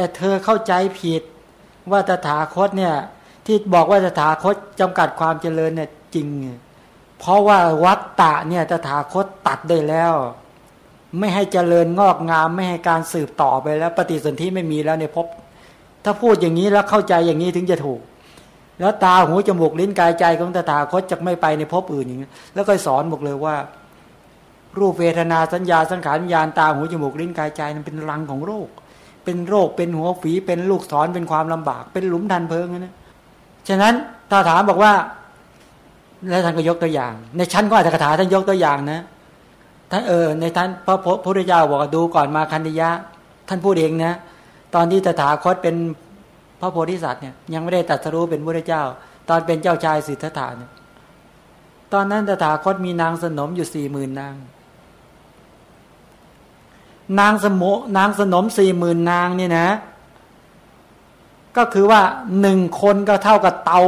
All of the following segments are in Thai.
แต่เธอเข้าใจผิดว่าตถาคตเนี่ย ที่บอกว่าตถาคตจำกัดความเจริญเนี่ยจริง เพราะว่าวัตตะเนี่ยตถาคตตัดได้แล้ว ไม่ให้เจริญงอกงาม ไม่ให้การสืบต่อไปแล้ว ปฏิสนธิไม่มีแล้วในภพถ้าพูดอย่างนี้แล้วเข้าใจอย่างนี้ถึงจะถูก แล้วตาหูจมูกลิ้นกายใจของตถาคตจะไม่ไปในภพอื่นอย่างนี้แล้วก็สอนบอกเลยว่า รูปเวทนาสัญญาสังขารวิญญาณตาหูจมูกลิ้นกายใจนั้นเป็นรังของโรค เป็นโรคเป็นหัวฝีเป็นลูกศรเป็นความลำบาก เป็นหลุมทันเพลิงนะฉะนั้นถ้าถามบอกว่า แล้วท่านก็ยกตัวอย่าง ในชั้นก็อาจจะคาถาท่านยกตัวอย่างนะท่านเออในท่านพระพุทธเจ้าบอกดูก่อนมาคันธยะ ท่านพูดเองนะ ตอนที่ตถาคตเป็นพระโพธิสัตว์เนี่ยยังไม่ได้ตัดสรู้เป็นพระเจ้า ตอนเป็นเจ้าชายสิทธัตถะเนี่ยตอนนั้นตถาคตมีนางสนมอยู่สี่หมื่นนาง นางสมุนางสนมสี่หมื่นนางนี่นะ ก็คือว่าหนึ่งคนก็เท่ากับเตา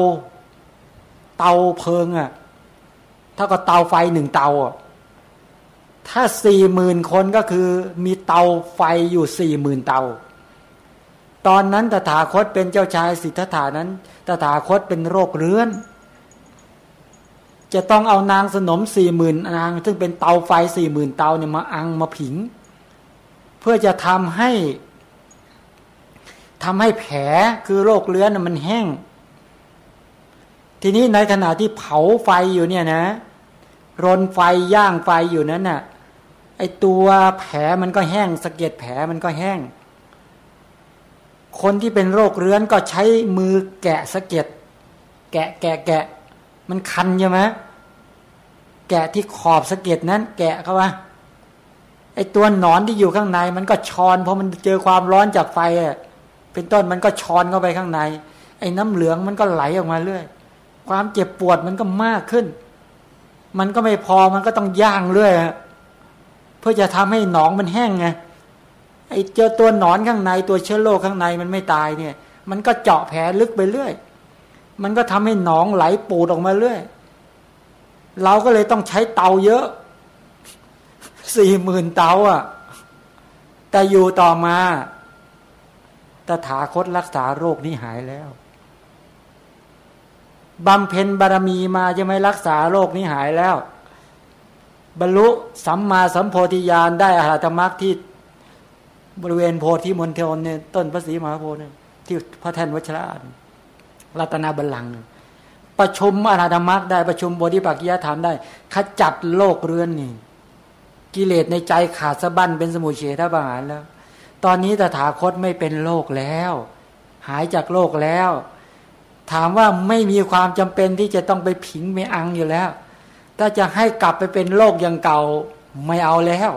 เตาเพลิงอะ่ะ เท่ากับเตาไฟหนึ่งเตาอะถ้าสี่หมื่นคนก็คือมีเตาไฟอยู่สี่หมื่นเตา ตอนนั้นตถาคตเป็นเจ้าชายสิทธัตถานั้น ตถาคตเป็นโรคเรื้อน จะต้องเอานางสนมสี่หมื่นนาง ซึ่งเป็นเตาไฟสี่หมื่นเตาเนี่ยมาอังมาผิง เพื่อจะทำให้ทำให้แผลคือโรคเรื้อนมันแห้ง ทีนี้ในขณะที่เผาไฟอยู่เนี่ยนะ รนไฟย่างไฟอยู่นั้นน่ะไอตัวแผลมันก็แห้งสะเก็ดแผลมันก็แห้ง คนที่เป็นโรคเรื้อนก็ใช้มือแกะสะเก็ดแกะแกะแกะ มันคันใช่ไหมแกะที่ขอบสะเก็ดนั้น แกะเข้าว่า ไอตัวหนอนที่อยู่ข้างใน มันก็ชอนเพราะมันเจอความร้อนจากไฟเป็นต้นมันก็ชอนเข้าไปข้างใน ไอ้น้ำเหลืองมันก็ไหลออกมาเรื่อย ความเจ็บปวดมันก็มากขึ้น มันก็ไม่พอมันก็ต้องย่างเรื่อยเพื่อจะทำให้หนองมันแห้งไงไอ้เจอตัวหนอนข้างในตัวเชื้อโรคข้างในมันไม่ตายเนี่ย มันก็เจาะแผลลึกไปเรื่อย มันก็ทำให้หนองไหลปูดออกมาเรื่อย เราก็เลยต้องใช้เตาเยอะ สี่หมื่นเตาอะ แต่อยู่ต่อมาตถาคตรักษาโรคนี้หายแล้วบำเพ็ญบารมีมาจะไม่รักษาโรคนี้หายแล้ว บรรลุสัมมาสัมโพธิญาณได้อรหัตมรรคที่บริเวณโพธิมณฑลเนี่ยต้นพระศรีมหาโพธิ์ที่พระแท่นวัชระรัตนาบัลลังก์ประชุมอรหัตมรรคได้ประชุมบริปักกิยธรรมได้ขจัดโลกเรือนนี่ กิเลสในใจขาดสะบั้นเป็นสมุเฉทบาหารแล้ว ตอนนี้ตถาคตไม่เป็นโลกแล้ว หายจากโลกแล้ว ถามว่าไม่มีความจำเป็นที่จะต้องไปผิงไม่อังอยู่แล้ว ถ้าจะให้กลับไปเป็นโลกอย่างเก่าไม่เอาแล้ว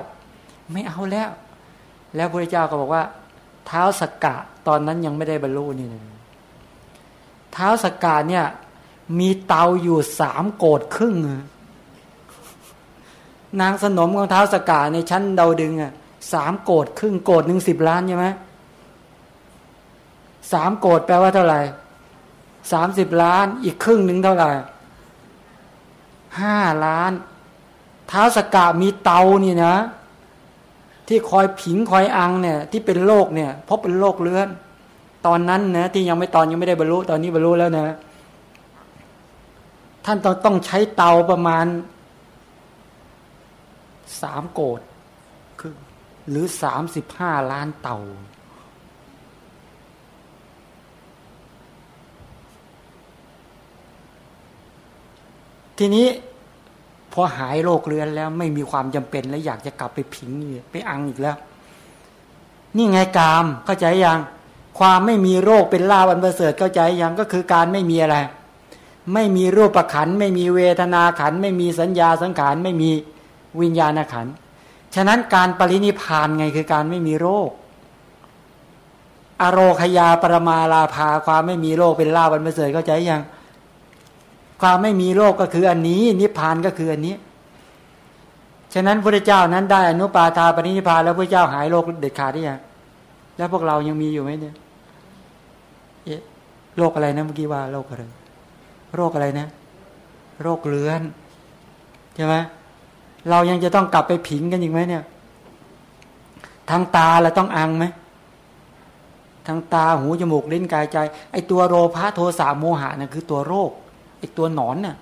ไม่เอาแล้ว แล้วพระเจ้าก็บอกว่า เท้าสกกะตอนนั้นยังไม่ได้บรรลุนี่เท้าสกกะเนี่ย มีเตาอยู่สามโกดครึ่ง นางสนมของเท้าสกกะในชั้นเดาดึงอะสามโกดครึ่งโกดหนึ่งสิบล้านใช่ไหมสามโกดแปลว่าเท่าไหร่สามสิบล้าน อีกครึ่งหนึ่งเท่าไหร่ห้าล้านเท้าสกกะมีเตานี่นะ ที่คอยผิงคอยอังเนี่ย ที่เป็นโรคเนี่ยเพราะเป็นโรคเลื้อนตอนนั้นนะที่ยังไม่ตอนยังไม่ได้บรรลุตอนนี้บรรลุแล้วนะ ท่านต้องต้องใช้เตาประมาณ สามโกดคือหรือสามสิบห้าล้านเตาทีนี้พอหายโรคเรื้อนแล้วไม่มีความจำเป็นแล้วอยากจะกลับไปผิงไปอังอีกแล้ว นี่ไงกามเข้าใจยัง ความไม่มีโรคเป็นลาวันประเสริฐเข้าใจยังก็คือการไม่มีอะไร ไม่มีรูปประขัน ไม่มีเวทนาขัน ไม่มีสัญญาสังขารไม่มี วิญญาณขันฉะนั้นการปรินิพานไงคือการไม่มีโรค อโรคยาปรมาลาภาความไม่มีโรคเป็นลาวันประเสริฐเข้าใจยัง ความไม่มีโลกก็คืออันนี้ นิพานก็คืออันนี้ ฉะนั้นพระเจ้านั้นได้อนุปาทาปรินิพพานแล้วพระเจ้าหายโรคเด็ดขาดได้ยังแล้วพวกเรายังมีอยู่ไหมเนี่ยโรคอะไรนะเมื่อกี้ว่าโรคอะไร โรคอะไรนะ โรคเลือนใช่ไหม เรายังจะต้องกลับไปผิงกันอีกไหมเนี่ย ทางตาเราต้องอังไหมทางตาหูจมูกลิ้นกายใจ ไอตัวโลภะโทสะโมหะนั่นคือตัวโรคไอตัวหนอนน่ะ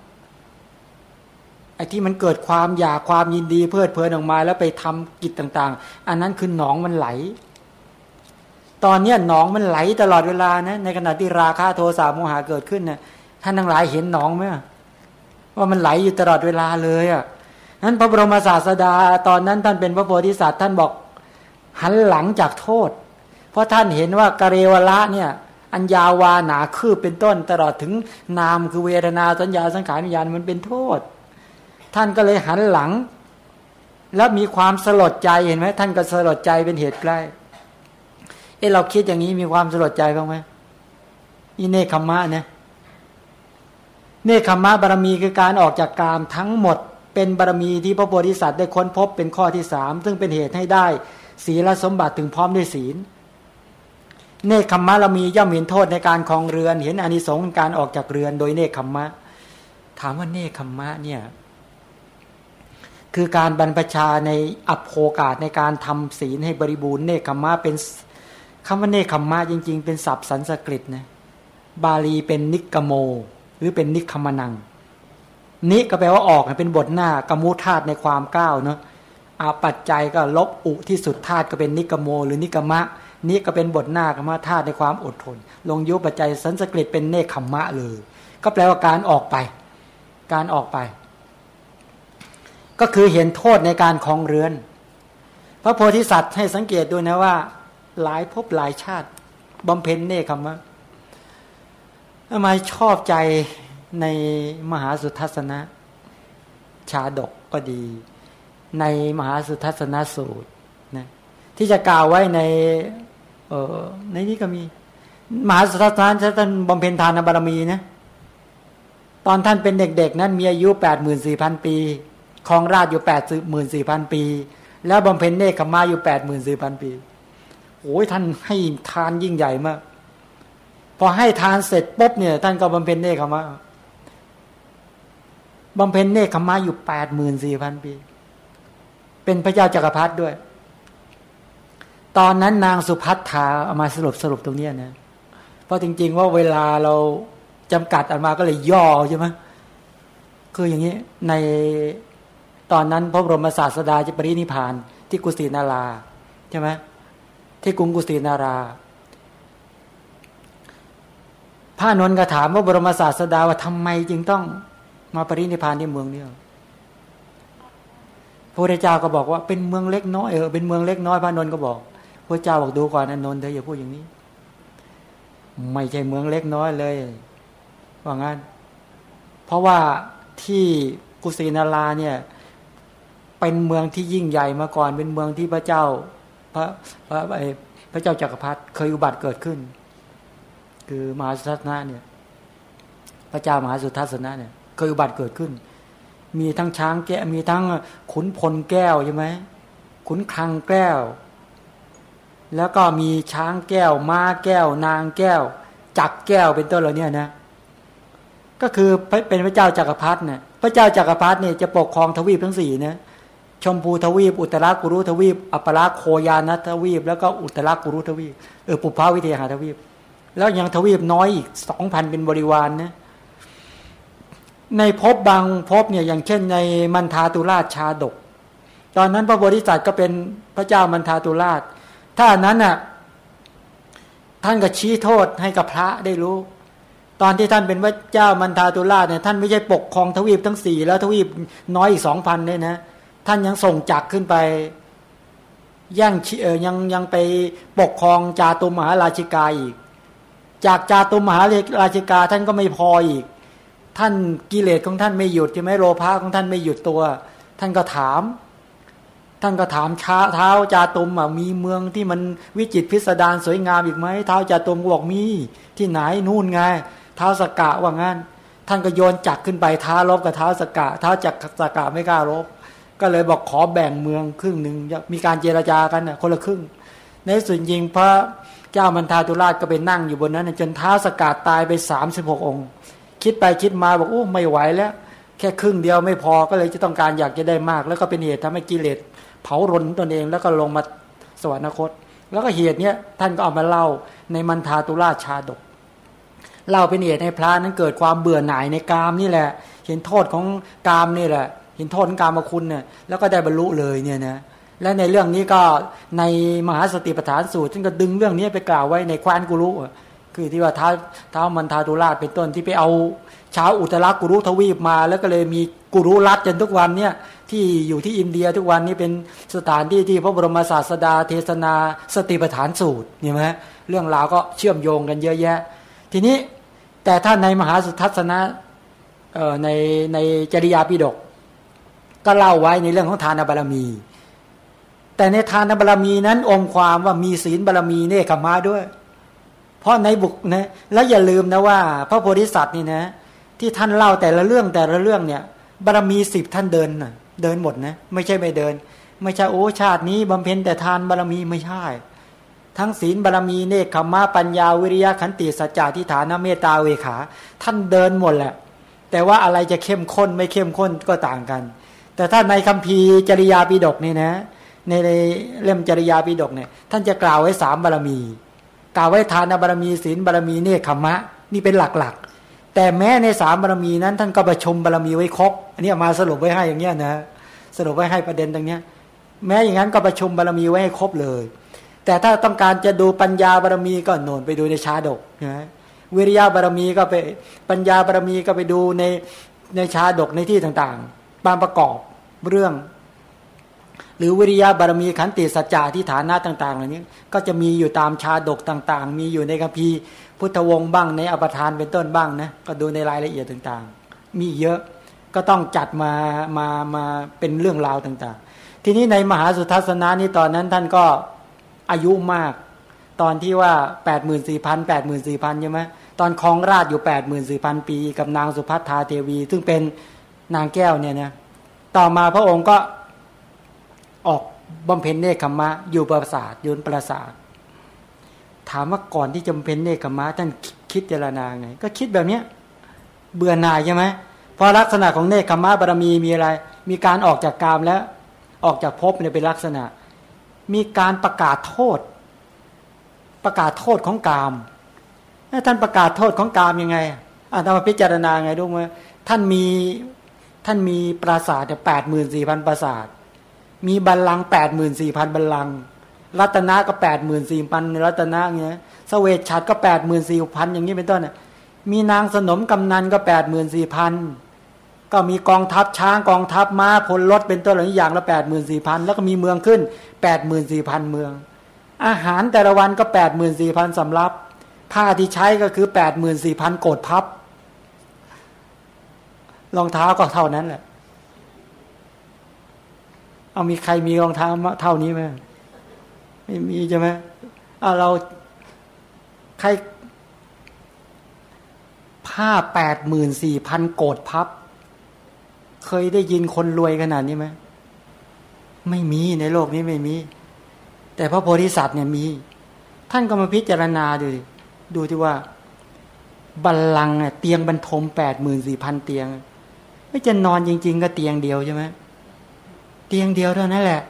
ไอที่มันเกิดความอยากความยินดีเพลิดเพลินออกมาแล้วไปทำกิจต่าง ๆ อันนั้นคือหนองมันไหล ตอนเนี้หนองมันไหลตลอดเวลานะในขณะที่ราคะโทสะโมหะเกิดขึ้นเนะ่ยท่านทั้งหลายเห็นหนองไหมว่ามันไหลอยู่ตลอดเวลาเลยอะ่ะ นั้นพระบรมศาสดาตอนนั้นท่านเป็นพระโพธิสัตว์ท่านบอกหันหลังจากโทษ เพราะท่านเห็นว่ากเรวละเนี่ยอัญญาวาหนาคืบเป็นต้น ตลอดถึงนามคือเวทนาสัญญาสังขารวิญญาณมันเป็นโทษ ท่านก็เลยหันหลัง แล้วมีความสลดใจเห็นไหมท่านก็สลดใจเป็นเหตุใกล้เอ้เราคิดอย่างนี้มีความสลดใจบ้างไหมอิเนคขมะเนี่ยเนคขมะบารมีคือการออกจากกามทั้งหมด เป็นบารมีที่พระโพธิสัตว์ได้ค้นพบเป็นข้อที่สามซึ่งเป็นเหตุให้ได้ ศีลสมบัติถึงพร้อมด้วยศีลเนคขมะเรามีย่อมเห็นโทษในการคลองเรือน เห็นอานิสงส์การออกจากเรือน โดยเนคขมะถามว่าเนคขมะเนี่ยคือการบรรพชาในอัปโภกาสในการทำศีลให้บริบูรณ์เนคขมะเป็นคำว่าเนคขมะจริง ๆ เป็นศัพท์สันสกฤตนะบาลีเป็นนิกโม หรือเป็นนิคมนัง นิก็แปลว่าออกเป็นบทหน้ากมูธาตในความก้าวเนาะอาปัจจัยก็ลบอุที่สุดธาตุก็เป็นนิกโม หรือนิกมะนิก็เป็นบทหน้ากมธาตุในความอดทน ลงยุปัจจัยสันสกฤตเป็นเนคขมมะเลย ก็แปลว่าการออกไป การออกไป ก็คือเห็นโทษในการคลองเรือน พระโพธิสัตว์ให้สังเกตดูนะว่า หลายภพหลายชาติบำเพ็ญเนคขมมะทำไมชอบใจ ในมหาสุทัศนะชาดกก็ดี ในมหาสุทัศนสูตรนะที่จะกล่าวไว้ในเออในนี้ก็มี มหาสุทัศนะท่านบำเพ็ญทานบารมีนะตอนท่านเป็นเด็กๆ นั้นมีอายุแปดหมื่นสี่พันปีครองราชอยู่แปดหมื่นสี่พันปี แล้วบำเพ็ญเนคขมาอยู่แปดหมื่นสี่พันปีโอ้ยท่านให้ทานยิ่งใหญ่มาก พอให้ทานเสร็จปุ๊บเนี่ย ท่านก็บำเพ็ญเนคขมา บำเพ็ญเนคขมาอยู่แปดหมื่นสี่พันปี เป็นพระเจ้าจักรพรรดิด้วย ตอนนั้นนางสุพัฒนาเอามาสรุปสรุปตรงนี้นะ เพราะจริง ๆ ว่าเวลาเราจำกัดออกมาก็เลยย่อใช่ไหมคืออย่างนี้ในตอนนั้นพระบรมศาสดาจะปรินิพานที่กุสินาราใช่ไหมที่กรุงกุสินาราพระนนท์ก็ถามว่าบรมศาสดาว่าทำไมจึงต้อง มาปรินิพานที่เมืองเนี้พระเจ้าก็บอกว่าเป็นเมืองเล็กน้อยเออเป็นเมืองเล็กน้อยพระนนท์ก็บอกพระเจ้าบอกดูก่อนนนท์เธออย่าพูดอย่างนี้ ไม่ใช่เมืองเล็กน้อยเลย ว่างั้น เพราะว่าที่กุสินาราเนี่ย เป็นเมืองที่ยิ่งใหญ่มาก่อน เป็นเมืองที่พระเจ้า พระพระพระเจ้าจักรพรรดิเคยอุบัติเกิดขึ้น คือมหาสุทัศนะเนี่ย พระเจ้ามหาสุทัศนะเนี่ย เคยอุบัติเกิดขึ้น มีทั้งช้างแก้มีทั้งขุนพลแก้วใช่ไหมขุนคลังแก้ว แล้วก็มีช้างแก้ว ม้าแก้ว นางแก้ว จักแก้วเป็นต้นเหล่านี้นะ ก็คือเป็นพระเจ้าจักรพรรดิเนี่ยพระเจ้าจักรพรรดิเนี่ยจะปกครองทวีปทั้งสี่นะชมพูทวีป อุตรากุรุทวีป อัปราโคยานัทวีป แล้วก็อุตรากุรุทวีปเออปุพพาวิเทหาทวีป แล้วยังทวีปน้อยอีกสองพันเป็นบริวารนนะ ในภพบางภพเนี่ยอย่างเช่นในมันทาตุราชชาดก ตอนนั้นพระโพธิสัตว์ก็เป็นพระเจ้ามันทาตุราช ถ้านั้นน่ะท่านก็ชี้โทษให้กับพระได้รู้ ตอนที่ท่านเป็นพระเจ้ามันทาตุราชเนี่ยท่านไม่ใช่ปกครองทวีปทั้งสี่แล้วทวีปน้อยอีกสองพันเนี่ยนะ ท่านยังส่งจักขึ้นไปย่งเออยังยังไปปกครองจาตุมหาราชิกาอีก จากจาตุมหาราชิกาท่านก็ไม่พออีก ท่านกิเลสของท่านไม่หยุดใช่ไหมโลภะของท่านไม่หยุดตัว ท่านก็ถาม ท่านก็ถามช้าเท้าจาตุมอะมีเมืองที่มันวิจิตพิสดารสวยงามอีกไหมเท้าจาตุมบอกมีที่ไหนนู่นไงเท้าสกกะว่างั้น ท่านก็โยนจักขึ้นไปท้าลบกับเท้าสกกะเท้าจักสกกะไม่กล้าลบก็เลยบอกขอแบ่งเมืองครึ่งหนึ่งมีการเจรจากันน่ะคนละครึ่ง ในส่วนยิงพระเจ้ามันทาตุราชก็ไปนั่งอยู่บนนั้น จนเท้าสกัดตายไปสามสิบหกองค์ คิดไปคิดมาบอกโอ้ไม่ไหวแล้ว แค่ครึ่งเดียวไม่พอก็เลยจะต้องการอยากจะได้มาก แล้วก็เป็นเหตุทำให้กิเลสเผารนตนเองแล้วก็ลงมาสวรรคต แล้วก็เหตุเนี้ยท่านก็เอามาเล่าในมันทาตุราชาดกเล่าเป็นเหตุให้พระนั้นเกิดความเบื่อหน่ายในกามนี่แหละ เห็นโทษของกามนี่แหละ เห็นโทษของกามคุณเนี่ยแล้วก็ได้บรรลุเลยเนี่ยนะและในเรื่องนี้ก็ในมหาสติปัฏฐานสูตรท่านก็ดึงเรื่องนี้ไปกล่าวไว้ในควานกุรุ คือที่ว่าท้าท้ามันทาตุราชเป็นต้นที่ไปเอาชาวอุตรากุรุทวีปมา แล้วก็เลยมีกุรุรัตจนทุกวันเนี่ยที่อยู่ที่อินเดียทุกวันนี้เป็นสถานที่ที่พระบรมศาสดา เทศนาสติปัฏฐานสูตรเห็นไหมเรื่องราวก็เชื่อมโยงกันเยอะแยะ ทีนี้แต่ถ้าในมหาสุทัศนะในในจริยาปิฎกก็เล่าไว้ในเรื่องของทานบารมี แต่ในทานบารมีนั้นองค์ความว่ามีศีลบารมีเนคขมาด้วย เพราะในบุกนะแล้วอย่าลืมนะว่า พระโพธิสัตว์นี่นะ ที่ท่านเล่าแต่ละเรื่องแต่ละเรื่องเนี่ยบารมีสิบท่านเดินนะเดินหมดนะไม่ใช่ไม่เดิน ไม่ใช่โอ้ชาตินี้บำเพ็ญแต่ทานบารมีไม่ใช่ ทั้งศีลบารมีเนคขมาปัญญาวิริยะขันติสัจจะทิฏฐานเมตตาเวขา ท่านเดินหมดแหละ แต่ว่าอะไรจะเข้มข้นไม่เข้มข้นก็ต่างกัน แต่ถ้าในคัมภีร์จริยาปิฎกนี่นะ ในเล่มจริยาปิฎกเนี่ยท่านจะกล่าวไว้สามบารมี กล่าวไว้ทานบารมีศีลบารมีเนคขมะ นี่เป็นหลักๆ แต่แม้ในสามบารมีนั้น ท่านก็ประชมบารมีไว้ครบอันนี้มาสรุปไว้ให้อย่างเงี้ยนะสรุปไว้ให้ประเด็นตรงนี้แม้อย่างนั้นก็ประชุมบารมีไว้ให้ครบเลย แต่ถ้าต้องการจะดูปัญญาบารมีก็โน่นไปดูในชาดกนะวิริยะบารมีก็ไปปัญญาบารมีก็ไปดูในในชาดกในที่ต่างๆ บางประกอบเรื่อง หรือวิริยะบารมีขันติสัจจะที่ฐานะต่างๆเหล่านี้ ก็จะมีอยู่ตามชาดกต่างๆ มีอยู่ในคัมภีร์พุทธวงศ์บ้างในอปทานเป็นต้นบ้างนะก็ดูในรายละเอียดต่างๆ มีเยอะก็ต้องจัดมามามาเป็นเรื่องราวต่างๆ ทีนี้ในมหาสุทัศนะนี่ตอนนั้นท่านก็อายุมาก ตอนที่ว่าแปดหมื่นสี่พันแปดหมื่นสี่พันใช่ไหมตอนคลองราชอยู่แปดหมื่นสี่พันปี กับนางสุพัฒนาเทวี ซึ่งเป็นนางแก้วเนี่ยนะต่อมาพระองค์ก็ ออกบำเพ็ญเนคขมะ อยู่ปราสาทยุนปราสาท ถามว่าก่อนที่จะบำเพ็ญเนคขมะท่านคิดเจรนาไง ก็คิดแบบเนี้ยเบื่อหน่ายใช่ไหมเพราะลักษณะของเนคขมะบารมีมีอะไร มีการออกจากกามแล้ว ออกจากภพเนี่ยเป็นลักษณะ มีการประกาศโทษ ประกาศโทษของกามท่านประกาศโทษของกามยังไงอ่าทำมาพิจารณาไงดูไหมท่านมีท่านมีปราสาทแปดหมื่นสี่พันปราสาท มีบัลลังแปดหมื่นสี่พันบัลลังรัตนะก็แปดหมื่นสี่พันรัตนะเงี้ยสเวชชัดก็แปดหมื่นสี่พันอย่างนี้เป็นต้นมีนางสนมกำนันก็แปดหมื่นสี่พันก็มีกองทัพช้างกองทัพม้าพลรถเป็นต้นเหล่านี้อย่างละแปดหมื่นสี่พันแล้วก็มีเมืองขึ้นแปดหมื่นสี่พันเมือง อาหารแต่ละวันก็แปดหมื่นสี่พันสำรับ ผ้าที่ใช้ก็คือแปดหมื่นสี่พันโกดพับรองเท้าก็เท่านั้นแหละ เอามีใครมีรองเท้าเท่านี้ไหมไม่มีใช่ไหมเอาเราใครผ้าแปดหมื่นสี่พันโกดพับ เคยได้ยินคนรวยขนาดนี้ไหมไม่มีในโลกนี้ไม่มี แต่พระโพธิสัตว์เนี่ยมี ท่านก็มาพิจารณาดูดูที่ว่าบัลลังก์เตียงบรรทมแปดหมื่นสี่พันเตียง ไม่จะนอนจริง ๆ ก็เตียงเดียวใช่ไหม ตียงเดียวเท่านั้นแหละ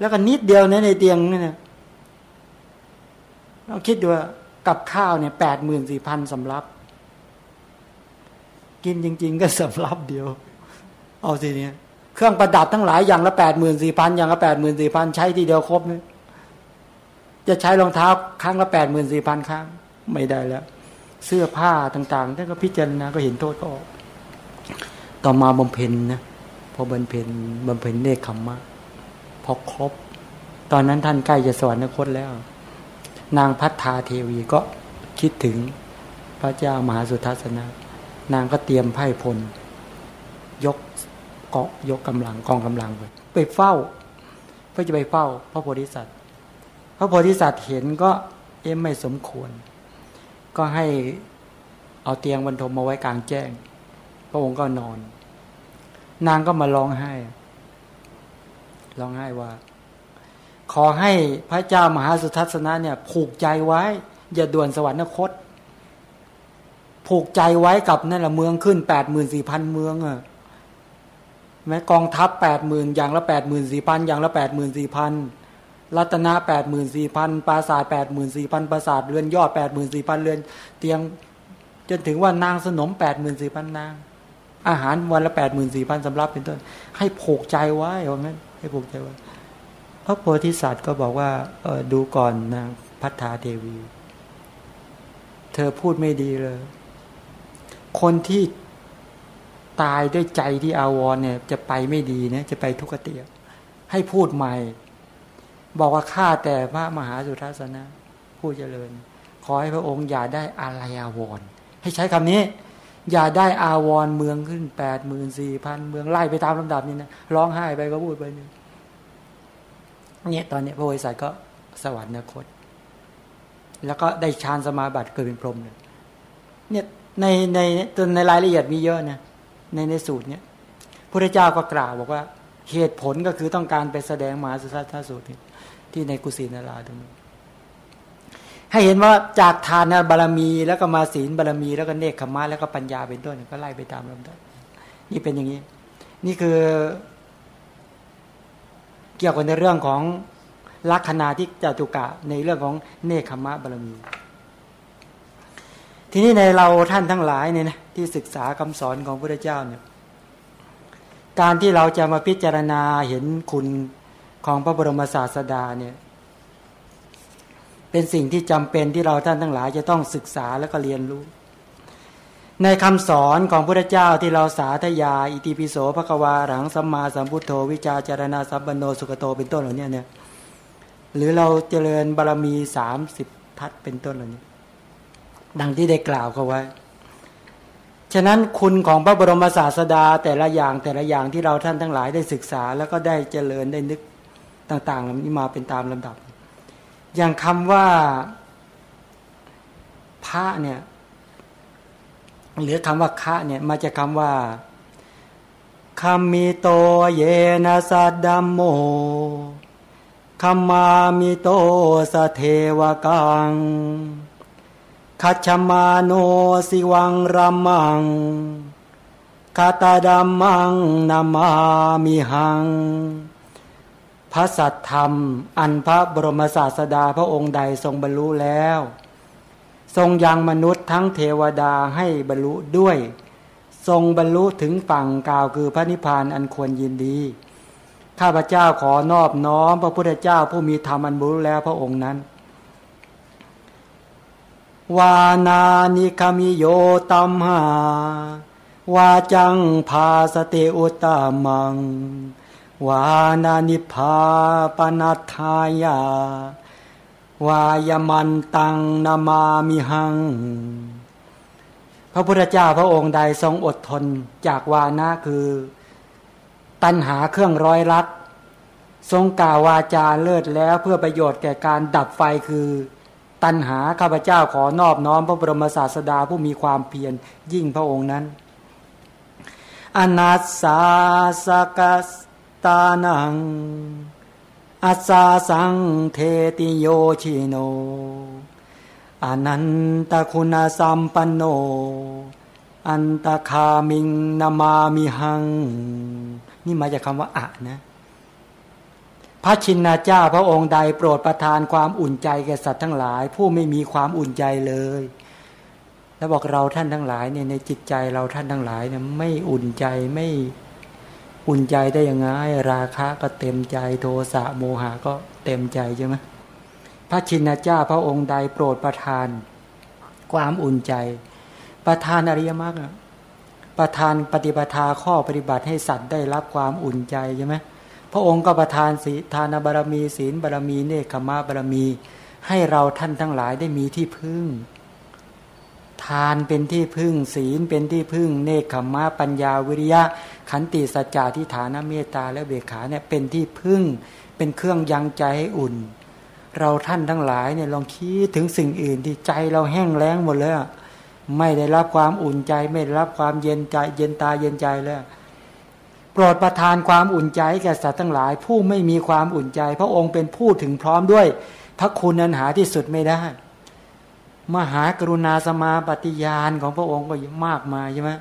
แล้วก็นิดเดียวนะในเตียงนี่นะเราคิดดูว่ากับข้าวเนี่ยแปดหมื่นสี่พันสำรับ กินจริง ๆ ก็สำรับเดียว เอาสิเนี่ยเครื่องประดับทั้งหลายอย่างละแปดหมื่นสี่พันอย่างละแปดหมื่นสี่พันใช้ทีเดียวครบไหมจะใช้รองเท้าครั้งละแปดหมื่นสี่พันครั้ง ไม่ได้แล้ว เสื้อผ้าต่างๆท่านก็พิจารณาก็เห็นโทษก็ออกต่อมาบำเพ็ญนะ พอบำเพ็ญบำเพ็ญเนคขมมะพอครบ ตอนนั้นท่านใกล้จะสวรรคตแล้ว นางพัฒนาเทวีก็คิดถึงพระเจ้ามหาสุทัศนะ นางก็เตรียมไพ่พล ยกเกาะยกกำลังกองกำลังไปไปเฝ้า เพื่อจะไปเฝ้า พระโพธิสัตว์ พระโพธิสัตว์เห็นก็เอ็มไม่สมควร ก็ให้เอาเตียงบรรทมมาไว้กลางแจ้ง พระองค์ก็นอน นางก็มาร้องไห้ร้องไห้ว่า ขอให้พระเจ้ามหาสุทัศนะเนี่ย ผูกใจไว้ อย่าด่วนสวรรคต ผูกใจไว้กับนั่นแหละเมืองขึ้นแปดหมื่นสี่พันเมืองอะแม้กองทัพแปดหมื่นอย่างละแปดหมื่นสี่พันอย่างละแปดหมื่นสี่พันรัตนาแปดหมื่นสี่พันปราสาทแปดหมื่นสี่พันปราสาทเรือนยอดแปดหมื่นสี่พันเรือนเตียง จนถึงว่านางสนมแปดหมื่นสี่พันนาง อาหารวันละแปดหมื่นสี่พันสำรับเป็นต้น ให้ผูกใจไว้ว่างั้น ให้ผูกใจไว้ พระโพธิสัตว์ก็บอกว่าเออดูก่อนนางพัฒนาเทวี เธอพูดไม่ดีเลย คนที่ตายด้วยใจที่อาวรเนี่ย จะไปไม่ดีนะจะไปทุกขติให้พูดใหม่ บอกว่าข้าแต่พระมหาสุทัศนะ ผู้เจริญ ขอให้พระองค์อย่าได้อะไรอาวร ให้ใช้คำนี้ อย่าได้อาวรเมืองขึ้นแปดหมื่นสี่พันเมืองไล่ไปตามลำดับนี้นะร้องไห้ไปก็พูดไปนี่เนี่ยตอนนี้พระโพธิสัตว์ก็สวรรคต แล้วก็ได้ฌานสมาบัติเกิดเป็นพรหมเลยเนี่ยในในในรายละเอียดมีเยอะนะในในสูตรเนี้ยพระเจ้าก็กล่าวบอกว่าเหตุผลก็คือต้องการไปแสดงมหาสุทัศนสูตรที่ในกุศินาราตรงนี้ ให้เห็นว่าจากทานบารรมีแล้วก็มาศีลบารรมี แล้วก็เนคขมาแล้วก็ปัญญาเป็นต้นก็ไล่ไปตามลำดับนี่เป็นอย่างนี้ นี่คือ เกี่ยวกับในเรื่องของลักษณะที่จตุกะในเรื่องของเนคขมะบารมี ทีนี้ในเราท่านทั้งหลายเนี่ยนะที่ศึกษาคำสอนของพระเจ้าเนี่ย การที่เราจะมาพิจารณาเห็นคุณของพระบรมศาสดาเนี่ย เป็นสิ่งที่จำเป็นที่เราท่านทั้งหลายจะต้องศึกษาแล้วก็เรียนรู้ ในคำสอนของพระเจ้าที่เราสาธยาอิติปิโสภควาหลังสัมมาสัมพุทโธวิจาจารณาสัมปันโนสุขโตเป็นต้นเหล่านี้เนี่ยหรือเราเจริญบารรมีสามสิบทัศเป็นต้นเหล่านี้ ดังที่ได้กล่าวเขาไว้ ฉะนั้นคุณของพระบรมศาสดาแต่ละอย่างแต่ละอย่างที่เราท่านทั้งหลายได้ศึกษาแล้วก็ได้เจริญได้นึกต่างๆนี้มาเป็นตามลำดับ อย่างคำว่าพระเนี่ยหรือคำว่าคะเนี่ยมาจากคำว่าคำมีโตเยนะสัดดัมโมคำมามีโตสเทวกังคัชมาโนสิวังรามังคาตาดัมมังนามามิหัง พระสัตธรรม อันพระบรมศาสดาพระองค์ใดทรงบรรลุแล้ว ทรงยังมนุษย์ทั้งเทวดาให้บรรลุด้วย ทรงบรรลุถึงฝั่งกล่าวคือพระนิพพานอันควรยินดี ข้าพเจ้าขอนอบน้อม พระพุทธเจ้าผู้มีธรรมอันบรรลุแล้วพระองค์นั้นวานานิคามิโยตัมหาวาจังพาสเตอุตามัง วานานิพาปนัทายาวายมันตังนามามิหัง พระพุทธเจ้าพระองค์ใดทรงอดทนจากวานะคือ ตัณหาเครื่องร้อยรัดทรงกล่าววาจาเลิศแล้วเพื่อประโยชน์แก่การดับไฟคือ ตัณหาข้าพเจ้าขอนอบน้อมพระบรมศาสดาผู้มีความเพียรยิ่งพระองค์นั้น อนัสสาสกัส ตานังอัสสาสังเทติโยชิโนอนันตคุณสัมปันโน อันตคามิงนามามิหัง นี่มาจากคำว่าอะนะ พระชินนาเจ้าพระองค์ใดโปรดประทานความอุ่นใจแก่สัตว์ทั้งหลาย ผู้ไม่มีความอุ่นใจเลย แล้วบอกเราท่านทั้งหลายเนี่ยในจิตใจเราท่านทั้งหลายเนี่ยไม่อุ่นใจไม่ อุ่นใจได้ยังไง ราคะก็เต็มใจโทสะโมหะก็เต็มใจใช่ไหมพระชินเจ้าพระองค์ใดโปรดประทาน ความอุ่นใจ ประทานอริยมรรคประทานปฏิปทาข้อปฏิบัติให้สัตว์ได้รับความอุ่นใจใช่ไหมพระองค์ก็ประทานศีทานบารมีศีลบารมีเนคขมาบารมี ให้เราท่านทั้งหลายได้มีที่พึ่ง ทานเป็นที่พึ่งศีลเป็นที่พึ่ง เนคขมาปัญญาวิริยะ ขันติสัจจะทิฏฐานเมตตาและเบขาเนี่ยเป็นที่พึ่ง เป็นเครื่องยังใจให้อุ่น เราท่านทั้งหลายเนี่ยลองคิดถึงสิ่งอื่นที่ใจเราแห้งแล้งหมดเลยไม่ได้รับความอุ่นใจ ไม่ได้รับความเย็นใจ เย็นตาเย็นใจแล้วโปรดประทานความอุ่นใจแก่สัตว์ทั้งหลาย ผู้ไม่มีความอุ่นใจ พระองค์เป็นผู้ถึงพร้อมด้วย พระคุณนันหาที่สุดไม่ได้ มหากรุณาสมาปฏิญาณของพระองค์ก็มากมายใช่ไหม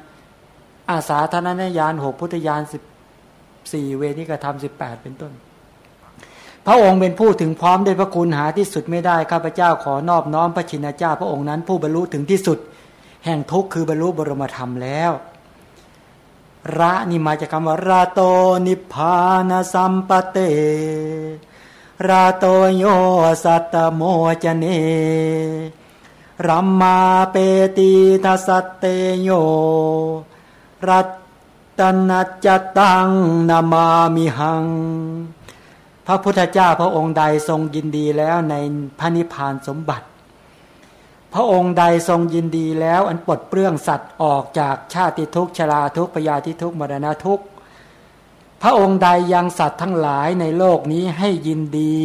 อาสาธนญาณหกพุทธญาณสิบสี่เวนิกธรรมสิบแปดเป็นต้น พระองค์เป็นผู้ถึงพร้อมด้วยพระคุณหาที่สุดไม่ได้ข้าพเจ้าขอนอบน้อมพระชินเจ้า พระองค์นั้นผู้บรรลุถึงที่สุด แห่งทุกข์คือบรรลุบรมธรรมแล้วระนี่มาจากคำว่าราโตนิพานสัมปเต ราโตโยสัตโมจเน รัมมาเปติทัสเตโย รัตนัจตังนามามิหัง พระพุทธเจ้าพระองค์ใดทรงยินดีแล้วในพระนิพพานสมบัติ พระองค์ใดทรงยินดีแล้วอันปลดเปลื้องสัตว์ออกจากชาติทุกข์ชราทุกข์พยาธิทุกข์มรณะทุกข์พระองค์ใดยังสัตว์ทั้งหลายในโลกนี้ให้ยินดี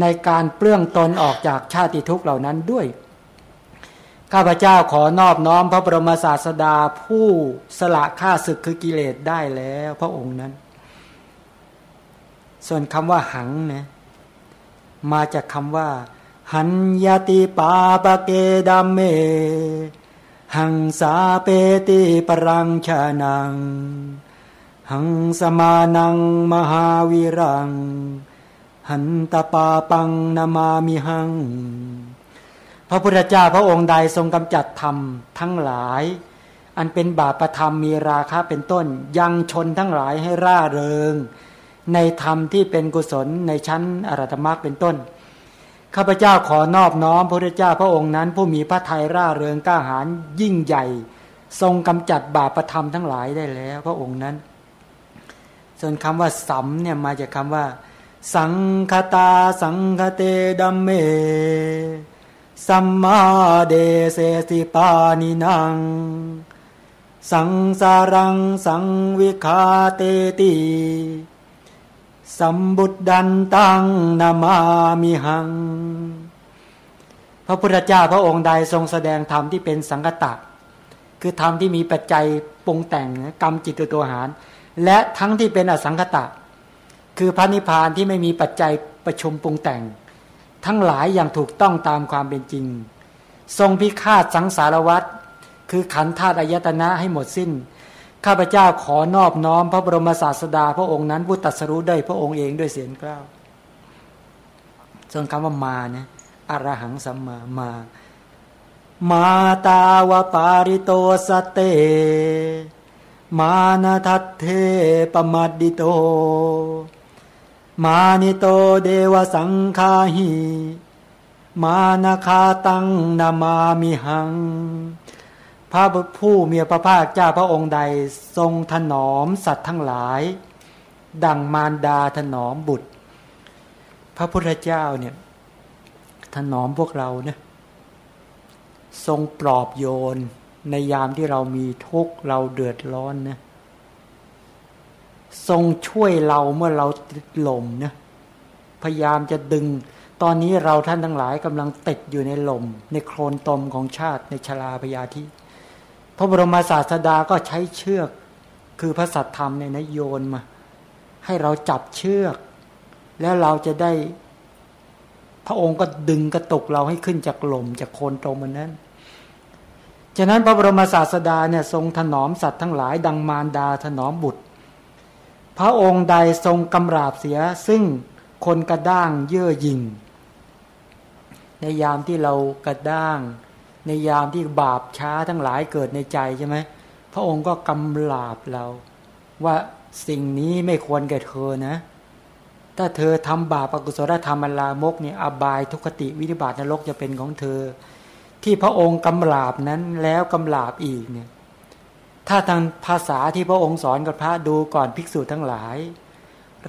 ในการเปลื้องตนออกจากชาติทุกข์เหล่านั้นด้วย ข้าพเจ้าขอนอบน้อมพระบรมศาสดาผู้สละข้าศึกคือกิเลสได้แล้วพระองค์นั้น ส่วนคำว่าหังนะมาจากคำว่า หันยติปาปเกดัมเม หังสาเปติปรังชานัง หังสมานังมหาวิรัง หันตปาปังนามามิหัง ระพุทธเจ้าพระองค์ใดทรงกำจัดธรรมทั้งหลาย อันเป็นบาปธรรมมีราคะเป็นต้น ยังชนทั้งหลายให้ร่าเริง ในธรรมที่เป็นกุศลในชั้นอรัตมรรคเป็นต้นข้าพเจ้าขอนอบน้อมพระพุทธเจ้าพระองค์นั้น ผู้มีพระทัยร่าเริงกล้าหาญยิ่งใหญ่ ทรงกำจัดบาปธรรมทั้งหลายได้แล้ว พระองค์นั้น ส่วนคำว่าสัมเนี่ยมาจากคำว่า สังคตาสังคเตดัมเม สัมมาเดเสสิปานินางสังสารังสังวิคาเตติสัมบุตดันตังนามามิหัง พระพุทธเจ้าพระองค์ใดทรงแสดงธรรมที่เป็นสังกตะ คือธรรมที่มีปัจจัยปรุงแต่งกรรมจิตตัวหาร และทั้งที่เป็นอสังกตะ คือพระนิพพานที่ไม่มีปัจจัยประชุมปรุงแต่ง ทั้งหลายอย่างถูกต้องตามความเป็นจริง ทรงพิฆาตสังสารวัตรคือขันธาตุอายตนะให้หมดสิ้น ข้าพเจ้าขอนอบน้อม พระบรมศาสดา พระองค์นั้นผู้ตัดสรู้ได้พระองค์เองด้วยเสียงกล้าวส่วนคำว่ามาเนี่ยอรหังสัมมามา มาตาวปาริโตสเต มานาทัตเทปมัดดิโต มานิโตเดวสังคาหิมานาคาตังนามามิหัง พระผู้มีพระภาคเจ้าพระองค์ใดทรงถนอมสัตว์ทั้งหลาย ดังมารดาถนอมบุตร พระพุทธเจ้าเนี่ยถนอมพวกเราเนี่ยทรงปลอบโยนในยามที่เรามีทุกข์เราเดือดร้อนนะ ทรงช่วยเราเมื่อเราติดลมนะพยายามจะดึง ตอนนี้เราท่านทั้งหลายกำลังติดอยู่ในลม ในโคลนตมของชาติในชลาพยาธิพระบรมศาสดาก็ใช้เชือกคือพระสัตธรรมในนโยนมา ให้เราจับเชือก แล้วเราจะได้ พระองค์ก็ดึงกระตุกเราให้ขึ้นจากลมจากโคลนตมมันนั้นฉะนั้นพระบรมศาสดาเนี่ยทรงถนอมสัตว์ทั้งหลาย ดังมารดาถนอมบุตร พระองค์ใดทรงกำราบเสียซึ่งคนกระด้างเยื่อยิงในยามที่เรากระด้าง ในยามที่บาปช้าทั้งหลายเกิดในใจใช่ไหมพระองค์ก็กำราบเรา ว่าสิ่งนี้ไม่ควรแก่เธอนะ ถ้าเธอทำบาปอกุศลธรรมลามกเนี่ยอบายทุกขติวิธิบาตนรกจะเป็นของเธอ ที่พระองค์กำราบนั้นแล้วกำราบอีกเนี่ย ถ้าทางภาษาที่พระองค์สอนกับพระดูก่อนภิกษุทั้งหลาย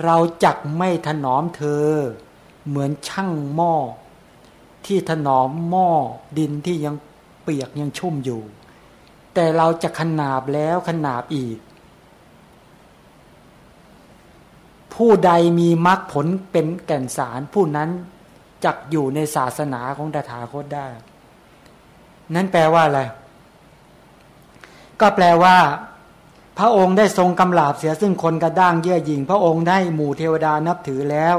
เราจักไม่ถนอมเธอ เหมือนช่างหม้อ ที่ถนอมหม้อดินที่ยังเปียกยังชุ่มอยู่ แต่เราจะขนาบแล้วขนาบอีก ผู้ใดมีมรรคผลเป็นแก่นสารผู้นั้นจักอยู่ในศาสนาของตถาคตได้ นั่นแปลว่าอะไร ก็แปลว่า พระองค์ได้ทรงกำลาบเสียซึ่งคนกระด้างเยื่อหยิ่งพระองค์ได้หมู่เทวดานับถือแล้ว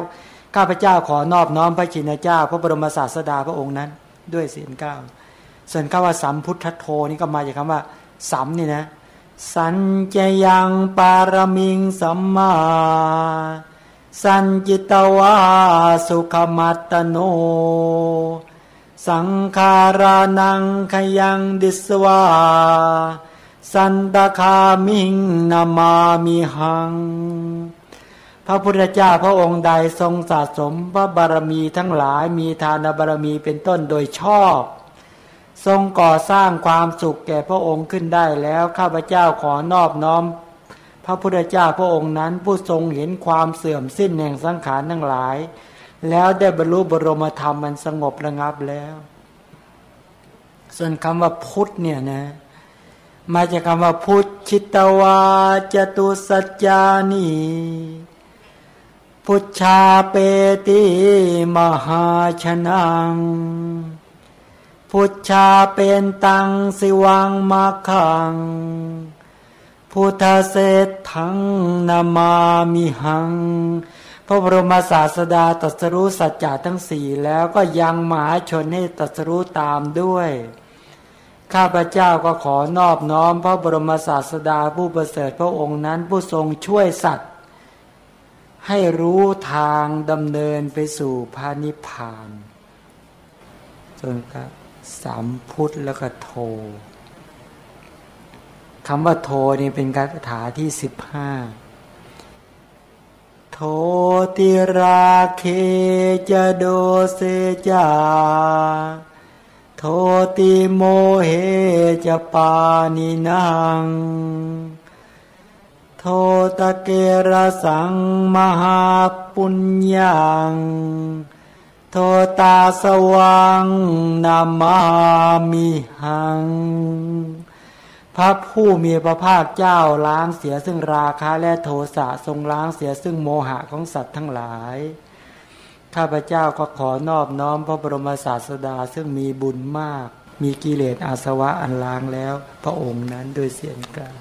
ข้าพเจ้าขอนอบน้อมพระชินเจ้า พระบรมศาสดาพระองค์นั้น ด้วยเสียงก้าวส่วนคำว่าสัมพุทธโธนี่ก็มาจากคำว่าสัมนี่นะ สัญจยังปารมิงสัมมา สัญจิตวาสุขมัตตโน สังขารานังขยังดิสวา สันตคามิงนามามิหัง พระพุทธเจ้าพระองค์ใดทรงสะสมพระบารมีทั้งหลายมีทานบารมีเป็นต้นโดยชอบ ทรงก่อสร้างความสุขแก่พระองค์ขึ้นได้แล้วข้าพเจ้าขอนอบน้อม พระพุทธเจ้าพระองค์นั้นผู้ทรงเห็นความเสื่อมสิ้นแห่งสังขารทั้งหลาย แล้วได้บรรลุบรมธรรมมันสงบระงับแล้ว ส่วนคำว่าพุทธเนี่ยนะ มาจากคำว่าพุทธชิตวาจตุสัจจานีพุทธาเปติมหาชนัง พุทธาเป็นตังสิวังมาขัง พุทธเศษทังนามามิหัง พระบรมศาสดาตรัสรู้สัจจะทั้งสี่แล้วก็ยังมหาชนให้ตรัสรู้ตามด้วย ข้าพเจ้าก็ขอนอบน้อมพระบรมศาสดาผู้ประเสริฐพระองค์นั้นผู้ทรงช่วยสัตว์ ให้รู้ทางดำเนินไปสู่พานิพพานส่วนครับสามพุทธแล้วก็โทคำว่าโทนี่เป็นคาถาที่สิบห้าโทติราเคจะโดเซจา โทติโมเหจะปานินางโทตะเกระสังมหาปุญญัง โทตาสวังนามามิหัง พระผู้มีพระภาคเจ้าล้างเสียซึ่งราคะและโทสะทรงล้างเสียซึ่งโมหะของสัตว์ทั้งหลาย ข้าพเจ้าก็ขอนอบน้อมพระบรมศาสดาซึ่งมีบุญมาก มีกิเลสอาสวะอันล้างแล้ว พระองค์นั้นโดยเสียงกล่าว